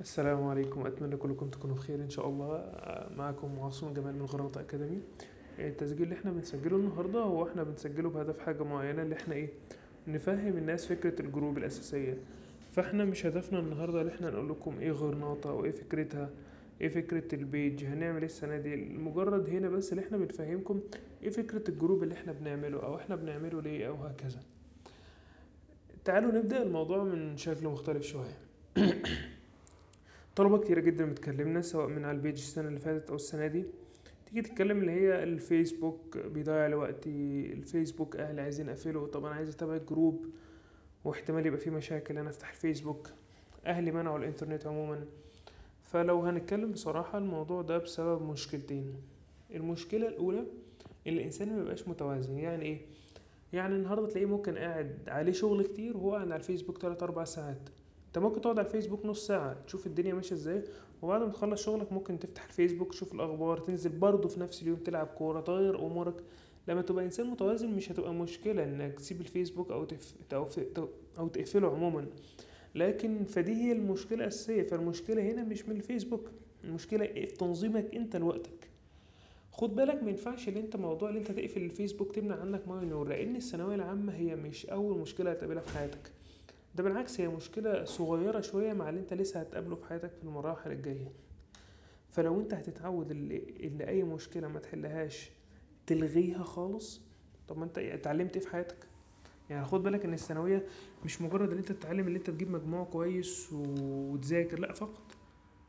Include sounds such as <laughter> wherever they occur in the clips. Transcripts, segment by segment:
السلام عليكم. أتمنى كلكم تكونوا بخير إن شاء الله. آه، معكم معصوم جمال من غرناطة academy. التسجيل اللي إحنا بنسجله النهاردة هو إحنا بنسجله بهدف حاجة معينة اللي إحنا إيه نفهم الناس فكرة ال group الأساسية. فإحنا مش هدفنا النهاردة اللي إحنا نقول لكم إيه غرناطة وإيه فكرتها إيه فكرة ال page هنعمل إيه السنة دي. مجرد هنا بس اللي إحنا بنفهمكم إيه فكرة ال group اللي إحنا بنعمله أو إحنا بنعمله ليه أو هكذا. تعالوا نبدأ الموضوع من شكل مختلف شوية. <clears throat> طلبة كتيرة جدا بتكلمنا سواء من على ال page السنة اللي فاتت أو السنة دي. تيجي تتكلم اللي هي الفيسبوك بيضيع لي وقتي الفيسبوك أهلي عايزين أقفله طب أنا عايز أتابع ال group واحتمال يبقى في مشاكل أنا أفتح الفيسبوك. أهلي منعوا الإنترنت عموما. فلو هنتكلم بصراحة الموضوع ده بسبب مشكلتين. المشكلة الأولى إن الإنسان مبيبقاش متوازن. يعني إيه؟ يعني النهاردة تلاقيه ممكن قاعد عليه شغل كتير وهو قاعد على الفيسبوك تلات أربع ساعات. انت ممكن تقعد على الفيسبوك نص ساعة تشوف الدنيا ماشية إزاي وبعد ما تخلص شغلك ممكن تفتح الفيسبوك تشوف الأخبار تنزل برضه في نفس اليوم تلعب كورة تغير أمورك. لما تبقى إنسان متوازن مش هتبقى مشكلة إنك تسيب الفيسبوك أو تف... ف... أو تقفله عموما. لكن فدي هي المشكلة الأساسية فالمشكلة هنا مش من الفيسبوك المشكلة في تنظيمك أنت لوقتك. خد بالك ما ينفعش إن أنت موضوع إن أنت تقفل الفيسبوك تمنع عنك مية ونور لأن الثانوية العامة هي مش أول مشكلة هتقابلها في حياتك. ده بالعكس هي مشكلة صغيرة شوية مع اللي انت لسه هتقابله في حياتك في المراحل الجاية. فلو انت هتتعود اللي, اي مشكلة ما تحلهاش تلغيها خالص طب ما انت اتعلمت إيه في حياتك؟ يعني خد بالك ان الثانوية مش مجرد ان انت تتعلم ان انت تجيب مجموع كويس وتذاكر لا فقط.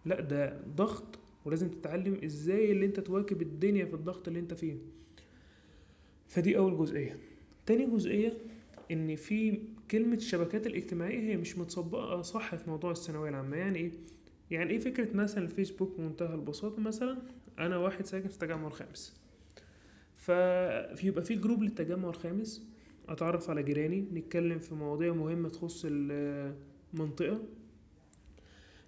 لا ده ضغط ولازم تتعلم إزاي اللي انت تواكب الدنيا في الضغط اللي انت فيه. فدي أول جزئية. تاني جزئية إن في كلمة الشبكات الاجتماعية هي مش متطبقة صح في موضوع الثانوية العامة. يعني إيه؟ يعني إيه فكرة مثلا الفيسبوك بمنتهى البساطة؟ مثلا أنا واحد ساكن في التجمع الخامس. فيبقى في جروب للتجمع الخامس. أتعرف على جيراني نتكلم في مواضيع مهمة تخص المنطقة.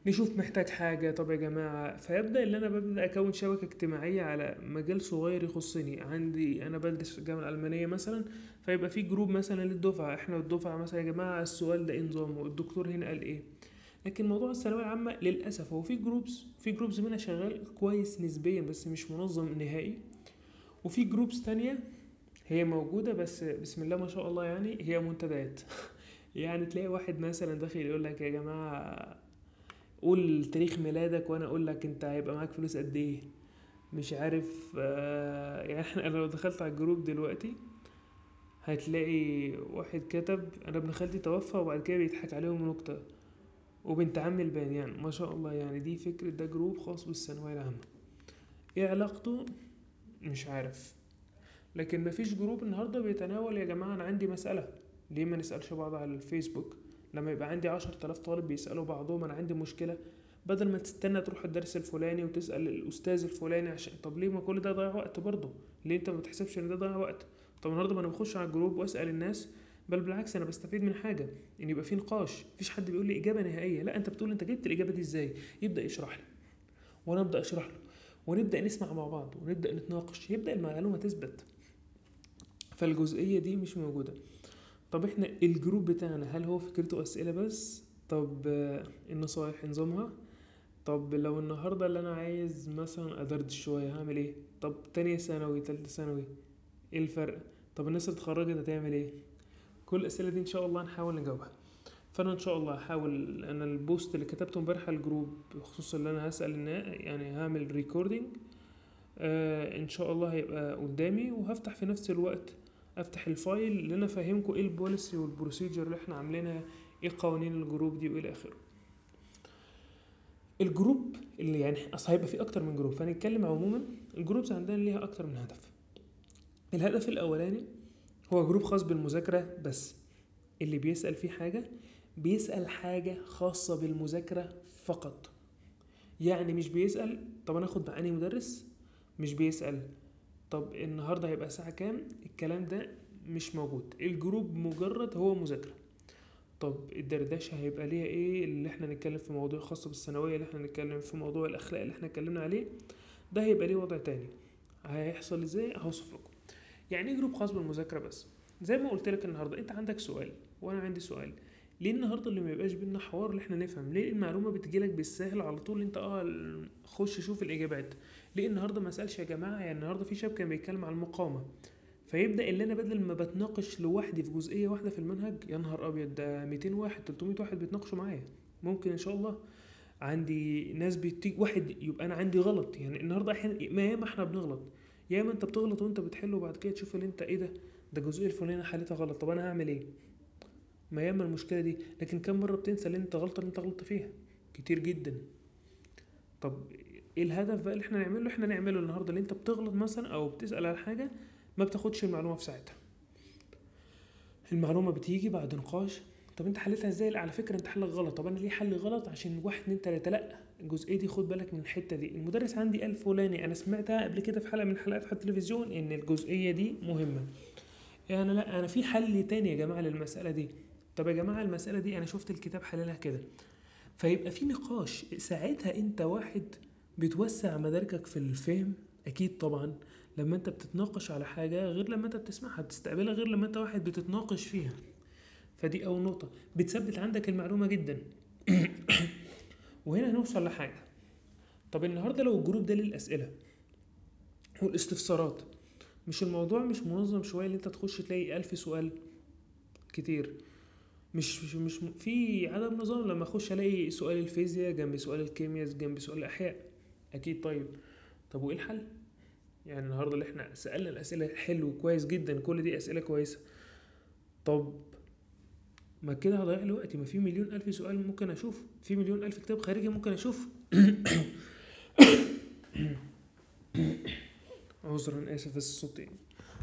نشوف محتاج حاجة. طب يا جماعة فيبدأ اللي أنا ببدأ أكون شبكة اجتماعية على مجال صغير يخصني. عندي أنا بدرس في الجامعة الألمانية مثلا فيبقى في group مثلا للدفعة. إحنا والدفعة مثلا يا جماعة السؤال ده إيه نظامه الدكتور هنا قال إيه. لكن موضوع الثانوية العامة للأسف هو في groups في groups منها شغال كويس نسبيا بس مش منظم نهائي. وفي groups تانية هي موجودة بس بسم الله ما شاء الله يعني هي منتديات. <laughs> يعني تلاقي واحد مثلا داخل يقول لك يا جماعة قول تاريخ ميلادك وأنا أقول لك أنت هيبقى معاك فلوس قد إيه. مش عارف آه يعني إحنا لو دخلت على ال group دلوقتي هتلاقي واحد كتب أنا ابن خالتي توفى وبعد كده بيضحك عليهم نكتة. وبنت عمي البان يعني ما شاء الله يعني دي فكرة ده group خاص بالثانوية العامة. إيه علاقته؟ مش عارف. لكن مفيش group النهاردة بيتناول يا جماعة أنا عندي مسألة. ليه ما نسألش بعض على الفيسبوك؟ لما يبقى عندي عشر تلاف طالب بيسألوا بعضهم أنا عندي مشكلة. بدل ما تستنى تروح الدرس الفلاني وتسأل الأستاذ الفلاني عشان طب ليه ما كل ده ضيع وقت برضه؟ ليه أنت ما بتحسبش إن ده ضيع وقت؟ طب النهاردة ما أنا بخش على ال group وأسأل الناس بل بالعكس أنا بستفيد من حاجة إن يبقى في نقاش مفيش حد بيقول لي إجابة نهائية. لا أنت بتقول أنت جبت الإجابة دي إزاي؟ يبدأ يشرح لي وأنا أبدأ أشرح له ونبدأ نسمع مع بعض ونبدأ نتناقش يبدأ المعلومة تثبت. فالجزئية دي مش موجودة. طب إحنا الجروب بتاعنا هل هو فكرته أسئلة بس؟ طب النصايح نظامها؟ طب لو النهارده اللي أنا عايز مثلا أدردش شوية هعمل إيه؟ طب تانية ثانوي تالتة ثانوي إيه الفرق؟ طب الناس اللي اتخرجت هتعمل إيه؟ كل الأسئلة دي إن شاء الله هنحاول نجاوبها. فأنا إن شاء الله هحاول أنا ال post اللي كتبته امبارح على ال group بخصوص اللي أنا هسأل الناس يعني هعمل recording آه إن شاء الله هيبقى قدامي وهفتح في نفس الوقت أفتح ال file اللي أنا افهمكم إيه ال policy وال procedure اللي إحنا عاملينها إيه قوانين ال group دي وإلى آخره. ال group اللي يعني أصل هيبقى فيه أكتر من group فهنتكلم عموما ال groups عندنا ليها أكتر من هدف. الهدف الأولاني هو group خاص بالمذاكرة بس. اللي بيسأل فيه حاجة بيسأل حاجة خاصة بالمذاكرة فقط. يعني مش بيسأل طب أنا آخد مع مدرس؟ مش بيسأل طب النهارده هيبقى الساعة كام؟ الكلام ده مش موجود. ال group مجرد هو مذاكرة. طب الدردشة هيبقى ليها إيه؟ اللي إحنا نتكلم في مواضيع خاصة بالثانوية اللي إحنا نتكلم في موضوع الأخلاق اللي إحنا اتكلمنا عليه. ده هيبقى ليه وضع تاني. هيحصل إزاي؟ هوصف لكم. يعني إيه جروب خاص بالمذاكرة بس؟ زي ما قلت لك النهارده أنت عندك سؤال وأنا عندي سؤال. ليه النهارده اللي ما يبقاش بينا حوار اللي إحنا نفهم؟ ليه المعلومة بتجيلك بالسهل على طول انت آه خش شوف الإجابات. ليه النهارده ما اسألش يا جماعة؟ يعني النهارده في شاب كان بيتكلم عن المقاومة. فيبدأ اللي أنا بدل ما بتناقش لوحدي في جزئية واحدة في المنهج يا نهار أبيض ده 200 واحد 300 واحد بيتناقشوا معايا. ممكن إن شاء الله عندي ناس بتيجي واحد يبقى أنا عندي غلط. يعني النهارده أحيانا ما ياما إحنا بنغلط. ياما أنت بتغلط وأنت بتحل وبعد كده تشوف اللي أنت إيه ده؟ ده الجزئيه الفلانية حلتها غلط. طب أنا هعمل إيه؟ ما ياما المشكلة دي. لكن كم مرة بتنسى اللي انت غلطه اللي انت غلطت فيها. كتير جدا. طب إيه الهدف بقى اللي إحنا نعمله؟ إحنا نعمله النهارده اللي انت بتغلط مثلا أو بتسأل على حاجة ما بتاخدش المعلومة في ساعتها. المعلومة بتيجي بعد نقاش. طب انت حلتها إزاي؟ على فكرة انت حلك غلط. طب أنا ليه حل غلط؟ عشان واحد اتنين تلاتة. لا الجزئية دي خد بالك من الحتة دي. المدرس عندي قال فلاني أنا سمعتها قبل كده في حلقة من الحلقات في التلفزيون إن الجزئية دي مهمة. يعني لا أنا في حل تاني يا جماعة للمسألة دي. طب يا جماعة المسألة دي أنا شفت الكتاب حللها كده. فيبقى في نقاش ساعتها أنت واحد بتوسع مداركك في الفهم أكيد طبعا لما أنت بتتناقش على حاجة غير لما أنت بتسمعها بتستقبلها غير لما أنت واحد بتتناقش فيها. فدي أول نقطة. بتثبت عندك المعلومة جدا. <coughs> وهنا هنوصل لحاجة. طب النهارده لو الجروب ده للأسئلة والاستفسارات مش الموضوع مش منظم شوية اللي أنت تخش تلاقي ألف سؤال كتير؟ مش مش مش في عدم نظام لما أخش ألاقي سؤال الفيزياء جنب سؤال الكيمياء جنب سؤال الأحياء. أكيد طيب. طب وإيه الحل؟ يعني النهارده اللي إحنا سألنا الأسئلة حلو كويس جدا كل دي أسئلة كويسة. طب ما كده هضيع لي وقتي ما في مليون ألف سؤال ممكن أشوف في مليون ألف كتاب خارجي ممكن أشوف <coughs> عذرا آسف بس الصوت يعني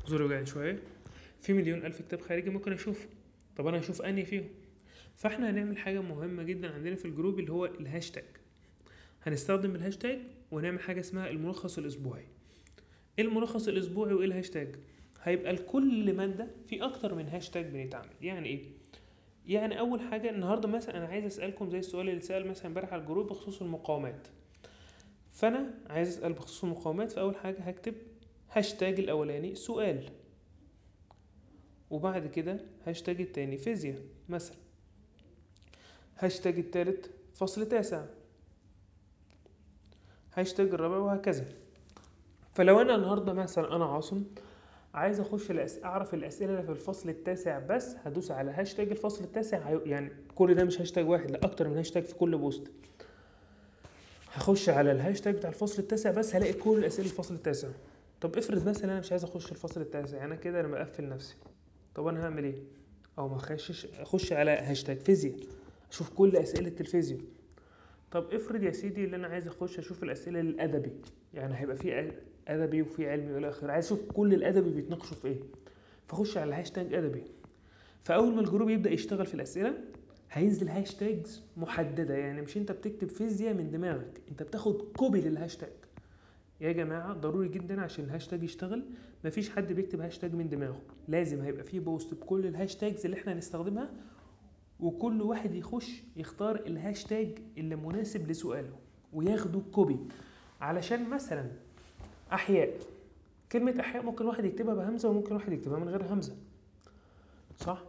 زوري شوية. في مليون ألف كتاب خارجي ممكن أشوفه. طب أنا هشوف أنهي فيهم؟ فإحنا هنعمل حاجة مهمة جدا عندنا في ال group اللي هو الهاشتاج. هنستخدم الهاشتاج ونعمل حاجة اسمها الملخص الأسبوعي. إيه الملخص الأسبوعي وإيه الهاشتاج؟ هيبقى لكل مادة في أكتر من هاشتاج بنتعمل. يعني إيه؟ يعني أول حاجة النهارده مثلا أنا عايز أسألكم زي السؤال اللي اتسأل مثلا امبارح على ال group بخصوص المقاومات. فأنا عايز أسأل بخصوص المقاومات فأول حاجة هكتب هاشتاج الأولاني سؤال. وبعد كده هاشتاج التاني فيزياء مثلا. هاشتاج التالت فصل تاسع. هاشتاج الرابع وهكذا. فلو أنا النهارده مثلا أنا عاصم عايز أخش الأس... أعرف الأسئلة اللي في الفصل التاسع بس هدوس على هاشتاج الفصل التاسع يعني كل ده مش هاشتاج واحد لا أكتر من هاشتاج في كل post. هخش على الهاشتاج بتاع الفصل التاسع بس هلاقي كل الأسئلة الفصل التاسع. طب افرض مثلا أنا مش عايز أخش الفصل التاسع أنا كده أنا مقفل نفسي. طب أنا هعمل إيه؟ أو ما أخشش أخش على هاشتاج فيزياء أشوف كل أسئلة الفيزياء طب افرض يا سيدي اللي أنا عايز أخش أشوف الأسئلة الأدبي يعني هيبقى في أدبي وفي علمي وإلى آخره عايز أشوف كل الأدبي بيتناقشوا في إيه؟ فأخش على هاشتاج أدبي. فأول ما ال group يبدأ يشتغل في الأسئلة هينزل hashtags محددة يعني مش أنت بتكتب فيزياء من دماغك أنت بتاخد copy للهاشتاج. يا جماعة ضروري جدا عشان الهاشتاج يشتغل. مفيش حد بيكتب هاشتاج من دماغه. لازم هيبقى فيه post بكل ال hashtags اللي إحنا هنستخدمها وكل واحد يخش يختار الهاشتاج اللي مناسب لسؤاله وياخده copy علشان مثلا أحياء كلمة أحياء ممكن واحد يكتبها بهمزة وممكن واحد يكتبها من غير همزة. صح؟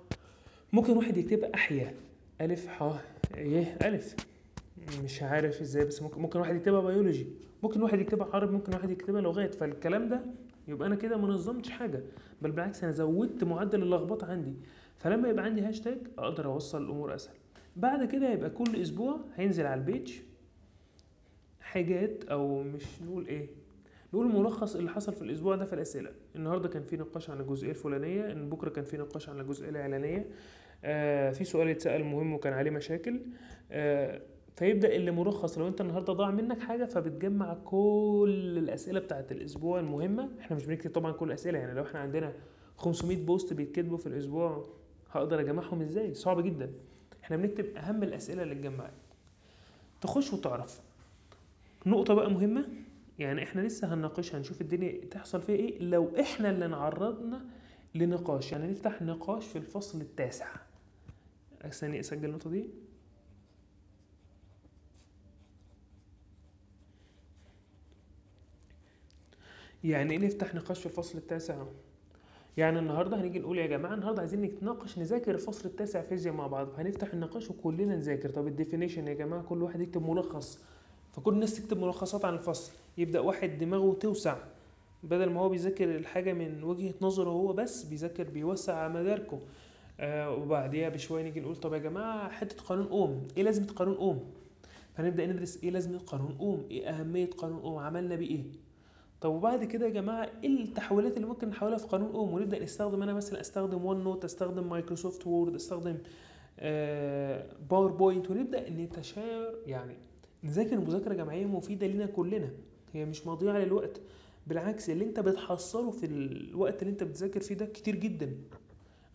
ممكن واحد يكتبها أحياء ألف ح ي ألف. مش عارف إزاي بس ممكن ممكن واحد يكتبها بيولوجي ممكن واحد يكتبها عربي ممكن واحد يكتبها لغات. فالكلام ده يبقى أنا كده ما نظمتش حاجة. بل بالعكس أنا زودت معدل اللخبطة عندي. فلما يبقى عندي هاشتاج أقدر أوصل الأمور أسهل. بعد كده يبقى كل أسبوع هينزل على ال page حاجات أو مش نقول إيه نقول ملخص اللي حصل في الأسبوع ده في الأسئلة. النهارده كان في نقاش عن الجزئية الفلانية إن بكرة كان في نقاش عن الجزئية العلانية. آه في سؤال اتسأل مهم وكان عليه مشاكل. آه فيبدأ اللي ملخص لو أنت النهارده ضاع منك حاجة فبتجمع كل الأسئلة بتاعت الأسبوع المهمة. إحنا مش بنكتب طبعا كل الأسئلة يعني لو إحنا عندنا 500 بوست بيتكتبوا في الأسبوع هقدر أجمعهم إزاي؟ صعب جدا. إحنا بنكتب أهم الأسئلة اللي اتجمعت. تخش وتعرف. نقطة بقى مهمة يعني إحنا لسه هنناقشها هنشوف الدنيا تحصل فيها إيه لو إحنا اللي نعرضنا لنقاش. يعني نفتح نقاش في الفصل التاسع. ثانية أسجل النقطة دي. يعني إيه نفتح نقاش في الفصل التاسع؟ يعني النهارده هنيجي نقول يا جماعة النهارده عايزين نتناقش نذاكر الفصل التاسع فيزياء مع بعض فهنفتح النقاش وكلنا نذاكر. طب الديفينيشن يا جماعة كل واحد يكتب ملخص. فكل الناس تكتب ملخصات عن الفصل يبدأ واحد دماغه توسع. بدل ما هو بيذاكر الحاجة من وجهة نظره هو بس بيذاكر بيوسع مداركه. آه وبعديها بشوية نيجي نقول طب يا جماعة حتة قانون اوم إيه لازمة قانون اوم فنبدأ ندرس إيه لازمة قانون اوم إيه أهمية قانون اوم عملنا بيه إيه؟ طب وبعد كده يا جماعة إيه التحولات اللي ممكن نحولها في قانون اوم ونبدأ نستخدم أنا مثلا أستخدم OneNote أستخدم Microsoft Word أستخدم آه PowerPoint ونبدأ نتشاور يعني نذاكر مذاكرة جماعية مفيدة لينا كلنا. هي مش مضيعة للوقت. بالعكس اللي أنت بتحصله في الوقت اللي أنت بتذاكر فيه ده كتير جدا.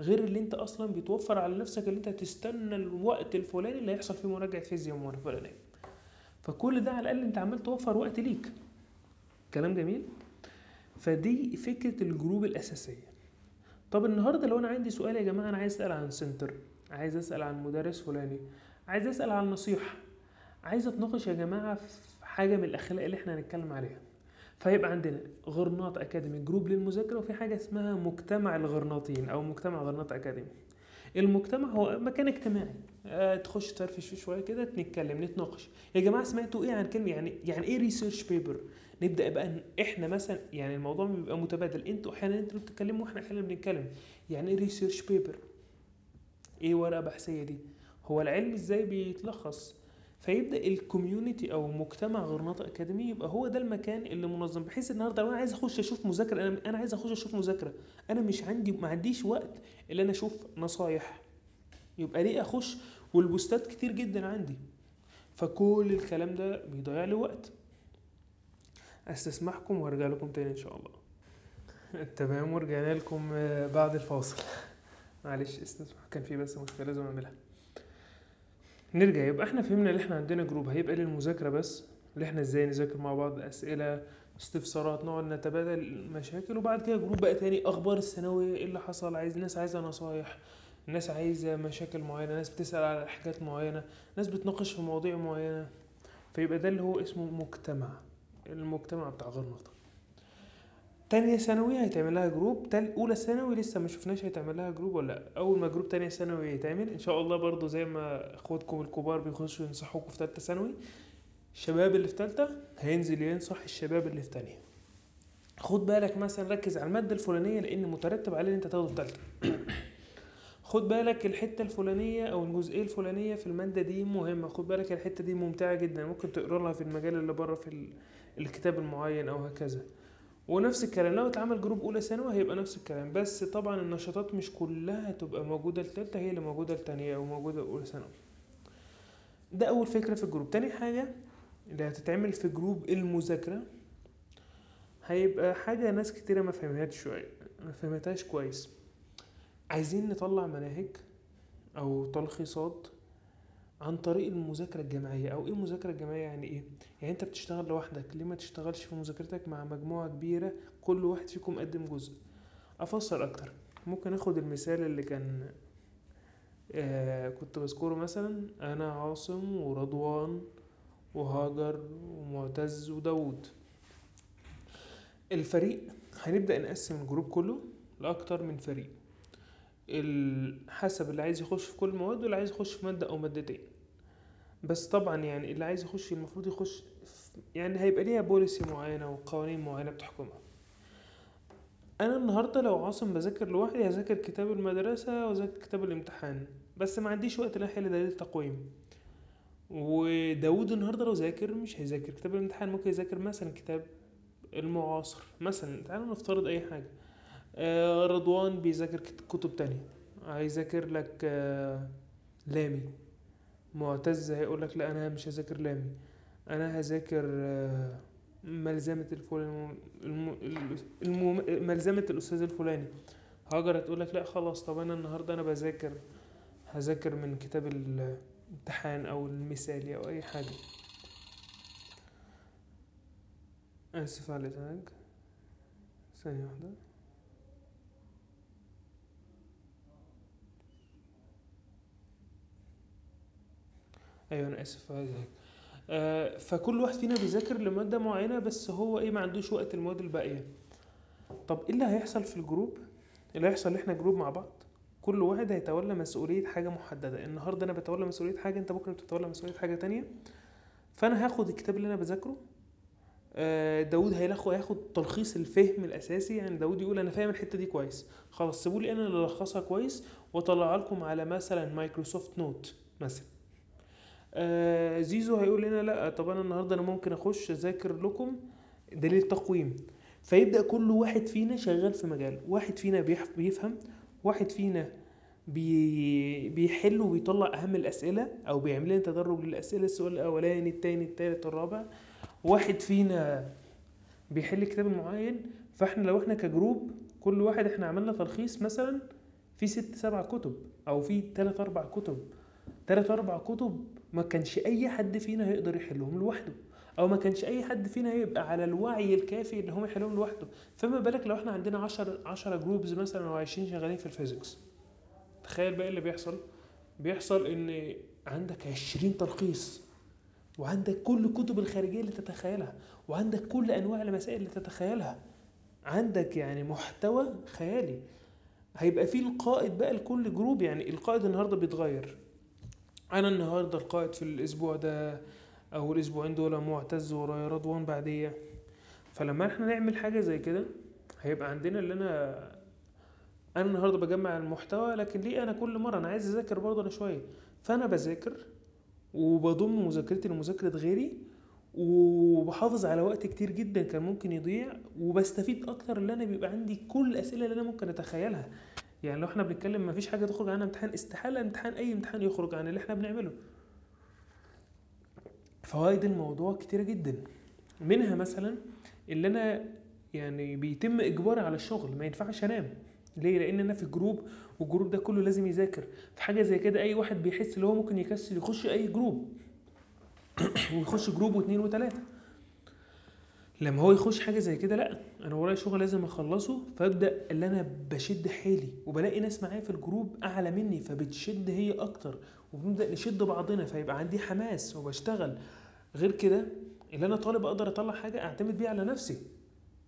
غير اللي أنت أصلا بتوفر على نفسك اللي أنت تستنى الوقت الفلاني اللي هيحصل فيه مراجعة فيزياء مره فلانية. فكل ده على الأقل أنت عمال توفر وقت ليك. كلام جميل. فدي فكرة ال group الأساسية. طب النهارده لو أنا عندي سؤال يا جماعة أنا عايز أسأل عن center عايز أسأل عن مدرس فلاني عايز أسأل عن نصيحة عايز أتناقش يا جماعة في حاجة من الأخلاق اللي إحنا هنتكلم عليها. فيبقى عندنا غرناطة Academy group للمذاكرة وفي حاجة اسمها مجتمع الغرناطيين أو مجتمع غرناطة Academy. المجتمع هو مكان اجتماعي. أه تخش تفرفش فيه شوية كده نتكلم نتناقش. يا جماعة سمعتوا إيه عن كلمة؟ يعني يعني إيه research paper نبدأ بقى إحنا مثلا يعني الموضوع بيبقى متبادل. أنتوا أحيانا أنتوا بتتكلموا وإحنا أحيانا بنتكلم. يعني إيه research paper إيه ورقة بحثية دي؟ هو العلم إزاي بيتلخص؟ فيبدأ ال community أو مجتمع غرناطة Academy يبقى هو ده المكان اللي منظم بحيث النهارده لو أنا عايز أخش أشوف مذاكرة أنا أنا عايز أخش أشوف مذاكرة. أنا مش عندي ما عنديش وقت اللي أنا أشوف نصايح. يبقى ليه أخش؟ والبوستات كتير جدا عندي. فكل الكلام ده بيضيع لي وقت. أستسمحكم وأرجع لكم تاني إن شاء الله. <laughs> تمام ورجعنا لكم بعد الفاصل. <laughs> معلش استسمح كان في بس مشكلة لازم أعملها. نرجع يبقى إحنا فهمنا ان إحنا عندنا جروب هيبقى للمذاكرة بس اللي إحنا إزاي نذاكر مع بعض أسئلة استفسارات نقعد نتبادل مشاكل وبعد كده group بقى تاني أخبار الثانوية إيه اللي حصل عايز ناس عايزة نصايح ناس عايزة مشاكل معينة ناس بتسأل على حاجات معينة ناس بتناقش في مواضيع معينة فيبقى ده اللي هو اسمه مجتمع المجتمع بتاع غرناطة تانية ثانوي هيتعمل لها group تال أولى ثانوي لسه ما شفناش هيتعمل لها group ولا لأ. أول ما group تانية ثانوي يتعمل إن شاء الله برضو زي ما أخواتكم الكبار بيخشوا ينصحوكم في تالتة ثانوي الشباب اللي في تالتة هينزل ينصح الشباب اللي في تانية. خد بالك مثلا ركز على المادة الفلانية لأن مترتب عليه ان أنت تاخده في تالتة. خد بالك الحتة الفلانية أو الجزئية الفلانية في المادة دي مهمة. خد بالك الحتة دي ممتعة جدا ممكن تقرا لها في المجال اللي بره في الكتاب المعين أو هكذا. ونفس الكلام. لو اتعمل جروب أولى ثانوي هيبقى نفس الكلام. بس طبعا النشاطات مش كلها هتبقى موجودة التالتة هي اللي موجودة التانية أو موجودة اولى ثانوي. ده أول فكرة في ال group. تاني حاجة اللي هتتعمل في group المذاكرة هيبقى حاجة ناس كتيرة ما فهمتهاش شوية ما فهمتهاش كويس. عايزين نطلع مناهج أو تلخيصات عن طريق المذاكرة الجماعية أو إيه المذاكرة الجماعية يعني إيه؟ يعني أنت بتشتغل لوحدك ليه ما تشتغلش في مذاكرتك مع مجموعة كبيرة كل واحد فيكم قدم جزء؟ أفسر أكتر ممكن أخد المثال اللي كان آه كنت بذكره مثلا أنا عاصم ورضوان وهاجر ومعتز وداود الفريق هنبدأ نقسم الجروب كله لأكتر من فريق. حسب اللي عايز يخش في كل المواد واللي عايز يخش في مادة أو مادتين. بس طبعا يعني اللي عايز يخش المفروض يخش يعني هيبقى ليها بوليسي معينة وقوانين معينة بتحكمها. أنا النهاردة لو عاصم بذاكر لوحدي هذاكر كتاب المدرسة وذاكر كتاب الامتحان. بس ما عنديش وقت لا أحل دليل التقويم. وداود النهاردة لو ذاكر مش هيذاكر. كتاب الامتحان ممكن يذاكر مثلا كتاب المعاصر. مثلا تعالوا نفترض أي حاجة. آه رضوان بيذاكر كتب تانية. هيذاكر لك آه لامي. معتز هيقول لك لا أنا مش هذاكر لامي. أنا هذاكر آه ملزمة الفلان الم... ملزمة الأستاذ الفلاني. هاجر هتقول لك لا خلاص طب أنا النهاردة أنا بذاكر هذاكر من كتاب الامتحان أو المثالي أو أي حاجة. آسف على الإزعاج. ثانية واحدة. أيوه أنا آسف. هذا آه فكل واحد فينا بيذاكر لمادة معينة بس هو إيه ما عندوش وقت المواد الباقية. طب إيه اللي هيحصل في ال group؟ اللي هيحصل إن إحنا group مع بعض؟ كل واحد هيتولى مسؤولية حاجة محددة. النهاردة أنا بتولى مسؤولية حاجة أنت بكرة بتتولى مسؤولية حاجة تانية. فأنا هاخد الكتاب اللي أنا بذاكره. آه، داود هياخد هياخد تلخيص الفهم الأساسي. يعني داود يقول أنا فاهم الحتة دي كويس. خلاص سيبوا لي أنا اللي ألخصها كويس وأطلعها لكم على مثلا Microsoft Note مثلا. آه زيزو هيقول لنا لا طب أنا النهارده أنا ممكن أخش أذاكر لكم دليل تقويم. فيبدأ كل واحد فينا شغال في مجال. واحد فينا بيفهم واحد فينا بي بيحل وبيطلع أهم الأسئلة أو بيعمل لنا تدرج للأسئلة السؤال الأولاني التاني التالت الرابع. واحد فينا بيحل كتاب معين. فإحنا لو إحنا ك group كل واحد إحنا عملنا تلخيص مثلا في ست سبع كتب أو في تلات أربع كتب. تلات أربع كتب ما كانش أي حد فينا هيقدر يحلهم لوحده أو ما كانش أي حد فينا هيبقى على الوعي الكافي اللي هم يحلهم لوحده. فما بالك لو إحنا عندنا 10 10 groups مثلا أو 20 شغالين في ال physics تخيل بقى إيه اللي بيحصل؟ بيحصل إن عندك 20 تلخيص وعندك كل الكتب الخارجية اللي تتخيلها وعندك كل أنواع المسائل اللي تتخيلها. عندك يعني محتوى خيالي. هيبقى فيه القائد بقى لكل جروب يعني القائد النهارده بيتغير. أنا النهارده القائد في الأسبوع ده أو الأسبوعين دول معتز ورايا رضوان بعدية. فلما إحنا نعمل حاجة زي كده هيبقى عندنا اللي أنا أنا النهارده بجمع المحتوى لكن ليه أنا كل مرة؟ أنا عايز أذاكر برضه أنا شوية. فأنا بذاكر وبضم مذاكرتي لمذاكرة غيري وبحافظ على وقت كتير جدا كان ممكن يضيع وبستفيد أكتر اللي أنا بيبقى عندي كل الأسئلة اللي أنا ممكن أتخيلها. يعني لو إحنا بنتكلم مفيش حاجة تخرج عنها امتحان استحالة امتحان أي امتحان يخرج عن اللي إحنا بنعمله. فوائد الموضوع كتيرة جدا. منها مثلا اللي أنا يعني بيتم إجباري على الشغل ما ينفعش أنام. ليه؟ لأن أنا في جروب وال group ده كله لازم يذاكر. في حاجة زي كده أي واحد بيحس ان هو ممكن يكسل يخش أي group. <clears throat> ويخش group واثنين وثلاثه لما هو يخش حاجة زي كده لأ أنا ورايا شغل لازم أخلصه فأبدأ اللي أنا بشد حيلي وبلاقي ناس معايا في ال group أعلى مني فبتشد هي أكتر وبنبدأ نشد بعضنا فيبقى عندي حماس وبشتغل. غير كده اللي أنا طالب أقدر أطلع حاجة أعتمد بيها على نفسي.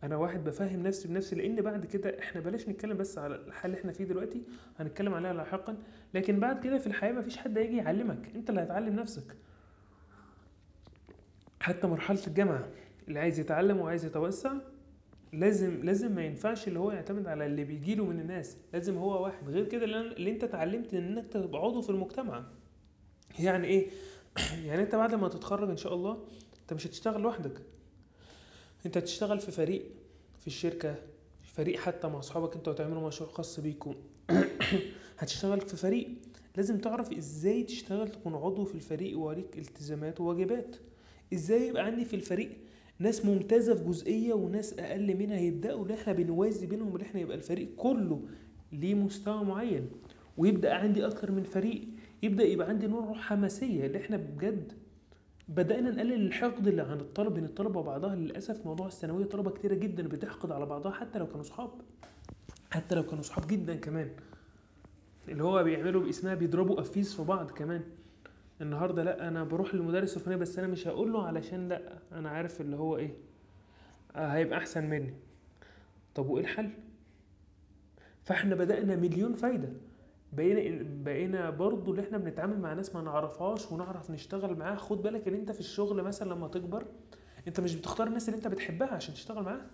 أنا واحد بفهم نفسي بنفسي لأن بعد كده إحنا بلاش نتكلم بس على الحال اللي إحنا فيه دلوقتي هنتكلم عليها لاحقا. لكن بعد كده في الحياة مفيش حد هيجي يعلمك أنت اللي هتعلم نفسك. حتى مرحلة الجامعة اللي عايز يتعلم وعايز يتوسع لازم لازم ما ينفعش اللي هو يعتمد على اللي بيجيله من الناس. لازم هو واحد. غير كده اللي, أنت اتعلمت انك تبقى عضو في المجتمع. يعني إيه؟ <clears throat> يعني أنت بعد ما تتخرج إن شاء الله أنت مش هتشتغل لوحدك. أنت هتشتغل في فريق في الشركة فريق حتى مع أصحابك أنتوا هتعملوا مشروع خاص بيكم. <clears throat> هتشتغل في فريق. لازم تعرف إزاي تشتغل تكون عضو في الفريق ووريك التزامات وواجبات. إزاي يبقى عندي في الفريق ناس ممتازة في جزئية وناس أقل منها يبدأوا إن إحنا بنوازي بينهم إن إحنا يبقى الفريق كله ليه مستوى معين. ويبدأ عندي أكتر من فريق يبدأ يبقى عندي نوع روح حماسية اللي إحنا بجد بدأنا نقلل الحقد اللي عن الطلب بين الطلبة وبعضها للأسف موضوع الثانوية طلبة كتيرة جدا بتحقد على بعضها حتى لو كانوا صحاب. حتى لو كانوا صحاب جدا كمان. اللي هو بيعملوا اسمها بيضربوا قفيز في بعض كمان. النهارده لا أنا بروح للمدرس الفلاني بس أنا مش هقول له علشان لا أنا عارف اللي هو إيه آه هيبقى أحسن مني. طب وإيه الحل؟ فإحنا بدأنا مليون فايدة. بقينا بقينا برضو اللي إحنا بنتعامل مع ناس ما نعرفهاش ونعرف نشتغل معاها. خد بالك إن أنت في الشغل مثلا لما تكبر أنت مش بتختار الناس اللي أنت بتحبها عشان تشتغل معاها.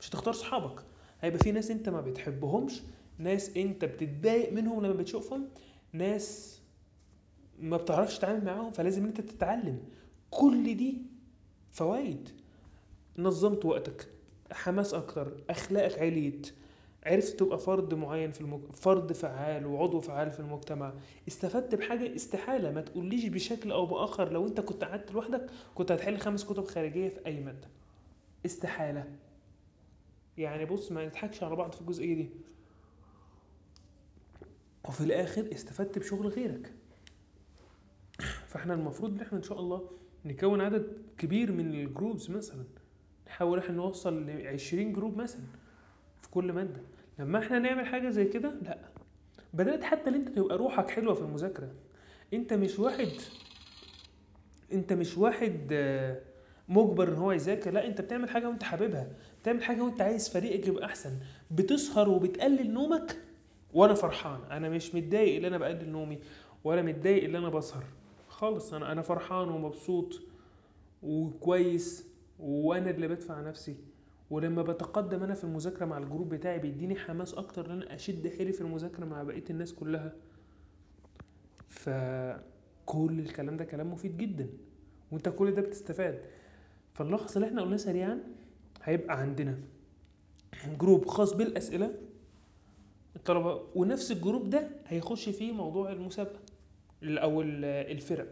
مش هتختار صحابك. هيبقى في ناس أنت ما بتحبهمش ناس أنت بتتضايق منهم لما بتشوفهم ناس ما بتعرفش تتعامل معاهم فلازم أنت تتعلم كل دي فوائد نظمت وقتك حماس أكتر أخلاقك عليت عرفت تبقى فرد معين في المج... فرد فعال وعضو فعال في المجتمع. استفدت بحاجة استحالة ما تقوليش بشكل أو بآخر لو أنت كنت قعدت لوحدك كنت هتحل خمس كتب خارجية في أي مادة. استحالة. يعني بص ما نضحكش على بعض في الجزئية دي. وفي الآخر استفدت بشغل غيرك. فاحنا المفروض ان إحنا ان شاء الله نكون عدد كبير من ال groups مثلا. نحاول إحنا نوصل ل 20 group مثلا في كل مادة. لما إحنا نعمل حاجة زي كده لا. بدأت حتى إن انت تبقى روحك حلوة في المذاكرة. انت مش واحد انت مش واحد آه، مجبر ان هو يذاكر. لا انت بتعمل حاجة وانت حاببها. بتعمل حاجة وانت عايز فريقك يبقى أحسن. بتسهر وبتقلل نومك وأنا فرحان. أنا مش متضايق إن أنا بقلل نومي ولا متضايق إن أنا بسهر. خالص. أنا أنا فرحان ومبسوط وكويس وأنا اللي بدفع نفسي. ولما بتقدم أنا في المذاكرة مع الجروب بتاعي بيديني حماس أكتر إن أنا أشد حيلي في المذاكرة مع بقية الناس كلها. فكل الكلام ده كلام مفيد جدا. وأنت كل ده بتستفاد. فاللخص اللي إحنا قلناه سريعا هيبقى عندنا group خاص بالأسئلة الطلبة ونفس ال group ده هيخش فيه موضوع المسابقة. أو ال- الفرق.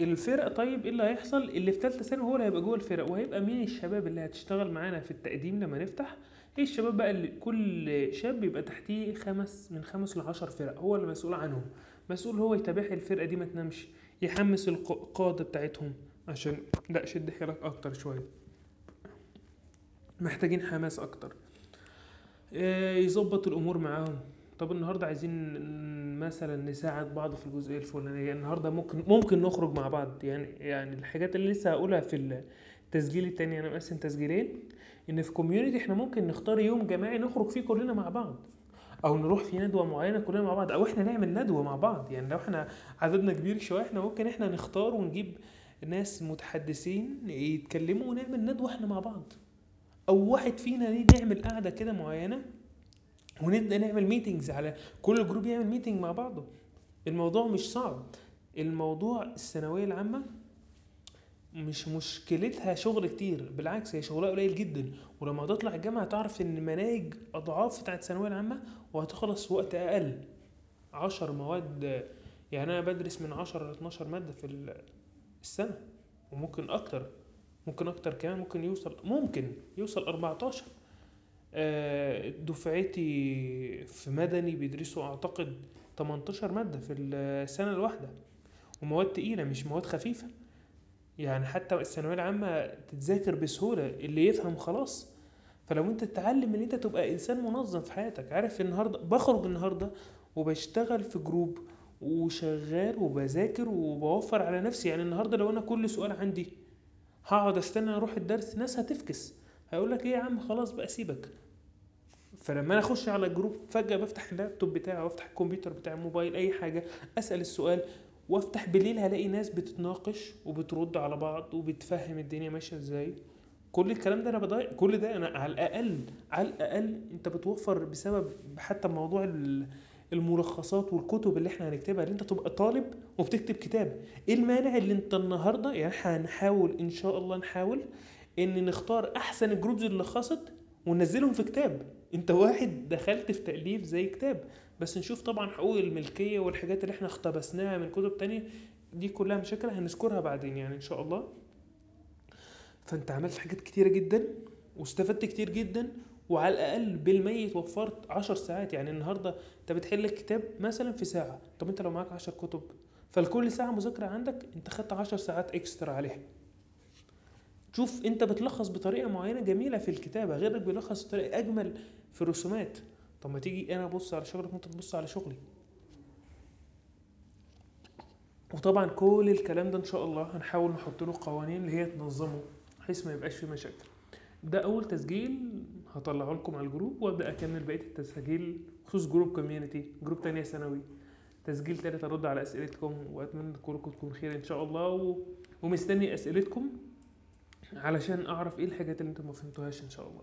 الفرق طيب إيه اللي هيحصل؟ اللي في ثالثه ثانوي هو اللي هيبقى جوه الفرق. وهيبقى مين الشباب اللي هتشتغل معانا في التقديم لما نفتح؟ إيه الشباب بقى اللي كل شاب بيبقى تحتيه خمس من خمس لعشر فرق. هو اللي مسؤول عنهم. مسؤول هو يتابع الفرقة دي ما تنامش. يحمس الق- القاده بتاعتهم عشان لا شد حيلك أكتر شوية. محتاجين حماس أكتر. آه، يظبط الأمور معاهم. طب النهارده عايزين مثلا نساعد بعض في الجزئيه الفلانيه النهارده ممكن ممكن نخرج مع بعض يعني يعني الحاجات اللي لسه هقولها في التسجيل التاني أنا مقسم تسجيلين إن في كوميونتي إحنا ممكن نختار يوم جماعي نخرج فيه كلنا مع بعض أو نروح في ندوة معينة كلنا مع بعض أو إحنا نعمل ندوة مع بعض يعني لو إحنا عددنا كبير شوية إحنا ممكن إحنا نختار ونجيب ناس متحدثين يتكلموا ونعمل ندوة إحنا مع بعض أو واحد فينا نعمل قعدة كده معينة ونبدأ نعمل meetings على كل group يعمل meeting مع بعضه. الموضوع مش صعب. الموضوع الثانوية العامة مش مشكلتها شغل كتير بالعكس هي شغلها قليل جدا. ولما هتطلع الجامعة هتعرف إن المناهج أضعاف بتاعت الثانوية العامة وهتخلص في وقت أقل. عشر مواد يعني أنا بدرس من عشرة ل 12 مادة في ال- السنة وممكن أكتر ممكن أكتر كمان ممكن يوصل ممكن يوصل 14 آه، دفعتي في مدني بيدرسوا أعتقد 18 مادة في السنة الواحدة ومواد تقيلة مش مواد خفيفة. يعني حتى الثانوية العامة تتذاكر بسهولة اللي يفهم خلاص. فلو أنت تتعلم إن أنت تبقى إنسان منظم في حياتك عارف النهارده بخرج النهارده وبشتغل في group وشغال وبذاكر وبوفر على نفسي. يعني النهارده لو أنا كل سؤال عندي هقعد أستنى أروح الدرس ناس هتفكس. هيقول لك إيه يا عم خلاص بقى سيبك. فلما أنا أخش على ال group فجأة بفتح اللابتوب بتاعي أو أفتح الكمبيوتر بتاع الموبايل أي حاجة أسأل السؤال وأفتح بالليل هلاقي ناس بتتناقش وبترد على بعض وبتفهم الدنيا ماشية إزاي. كل الكلام ده أنا بضيع كل ده أنا على الأقل على الأقل أنت بتوفر بسبب حتى موضوع ال- الملخصات والكتب اللي إحنا هنكتبها اللي أنت تبقى طالب وبتكتب كتاب. إيه المانع اللي أنت النهارده يعني هنحاول إن شاء الله نحاول إن نختار أحسن الجروبز اللي لخصت وننزلهم في كتاب. انت واحد دخلت في تأليف زي كتاب بس نشوف طبعا حقوق الملكية والحاجات اللي إحنا اقتبسناها من كتب تانية دي كلها مشاكل هنذكرها بعدين يعني إن شاء الله. فأنت عملت حاجات كتيرة جدا واستفدت كتير جدا وعلى الأقل بالميت وفرت عشر ساعات. يعني النهارده أنت بتحل الكتاب مثلا في ساعة. طب أنت لو معاك عشر كتب فالكل ساعة مذاكرة عندك أنت خدت عشر ساعات اكسترا عليها. شوف أنت بتلخص بطريقة معينة جميلة في الكتابة غيرك بيلخص بطريقة أجمل. في الرسومات طب ما تيجي أنا أبص على شغلك وأنت تبص على شغلي. وطبعا كل الكلام ده إن شاء الله هنحاول نحط له قوانين اللي هي تنظمه بحيث ما يبقاش فيه مشاكل. ده أول تسجيل هطلعه لكم على ال group وأبدأ أكمل بقية التسجيل خصوص group community group تانية ثانوي. تسجيل تالت أرد على أسئلتكم وأتمنى كلكم تكون خير إن شاء الله و... ومستني أسئلتكم علشان أعرف إيه الحاجات اللي أنتم ما فهمتوهاش إن شاء الله.